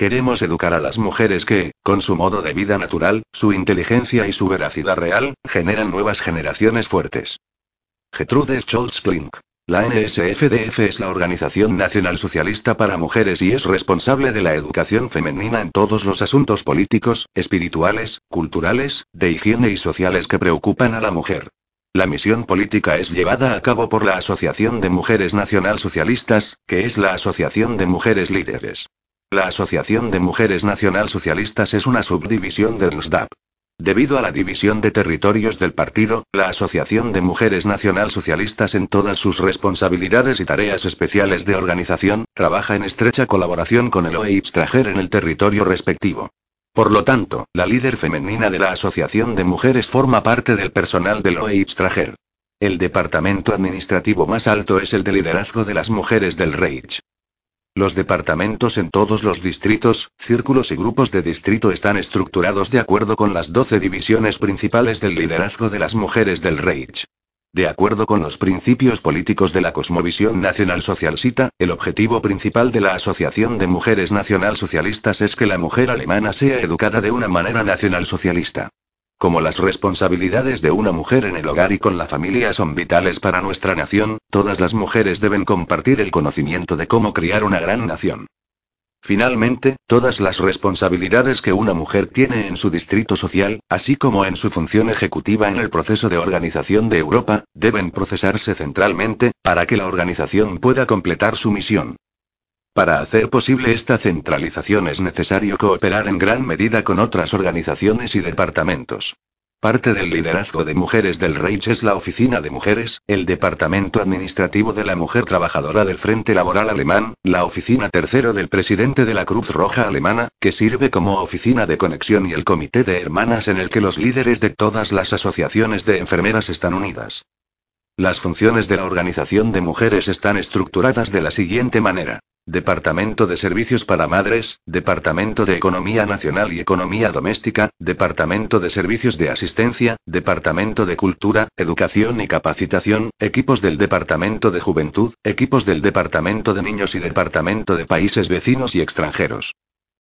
Queremos educar a las mujeres que, con su modo de vida natural, su inteligencia y su veracidad real, generan nuevas generaciones fuertes. Gertrude Scholz Klink. La NSFDF es la Organización Nacional Socialista para Mujeres y es responsable de la educación femenina en todos los asuntos políticos, espirituales, culturales, de higiene y sociales que preocupan a la mujer. La misión política es llevada a cabo por la Asociación de Mujeres Nacional Socialistas, que es la Asociación de Mujeres Líderes. La Asociación de Mujeres Nacional Socialistas es una subdivisión del NSDAP. Debido a la división de territorios del partido, la Asociación de Mujeres Nacional Socialistas en todas sus responsabilidades y tareas especiales de organización, trabaja en estrecha colaboración con el OE Extrajer en el territorio respectivo. Por lo tanto, la líder femenina de la Asociación de Mujeres forma parte del personal del OE Extrajer. El departamento administrativo más alto es el de liderazgo de las mujeres del Reich. Los departamentos en todos los distritos, círculos y grupos de distrito están estructurados de acuerdo con las 12 divisiones principales del liderazgo de las mujeres del Reich. De acuerdo con los principios políticos de la cosmovisión nacional socialista, el objetivo principal de la Asociación de Mujeres Nacional Socialistas es que la mujer alemana sea educada de una manera nacional socialista. Como las responsabilidades de una mujer en el hogar y con la familia son vitales para nuestra nación, todas las mujeres deben compartir el conocimiento de cómo criar una gran nación. Finalmente, todas las responsabilidades que una mujer tiene en su distrito social, así como en su función ejecutiva en el proceso de organización de Europa, deben procesarse centralmente, para que la organización pueda completar su misión. Para hacer posible esta centralización es necesario cooperar en gran medida con otras organizaciones y departamentos. Parte del liderazgo de mujeres del Reich es la Oficina de Mujeres, el Departamento Administrativo de la Mujer Trabajadora del Frente Laboral Alemán, la Oficina Tercero del Presidente de la Cruz Roja Alemana, que sirve como oficina de conexión y el Comité de Hermanas en el que los líderes de todas las asociaciones de enfermeras están unidas. Las funciones de la organización de mujeres están estructuradas de la siguiente manera. Departamento de Servicios para Madres, Departamento de Economía Nacional y Economía Doméstica, Departamento de Servicios de Asistencia, Departamento de Cultura, Educación y Capacitación, equipos del Departamento de Juventud, equipos del Departamento de Niños y Departamento de Países Vecinos y Extranjeros.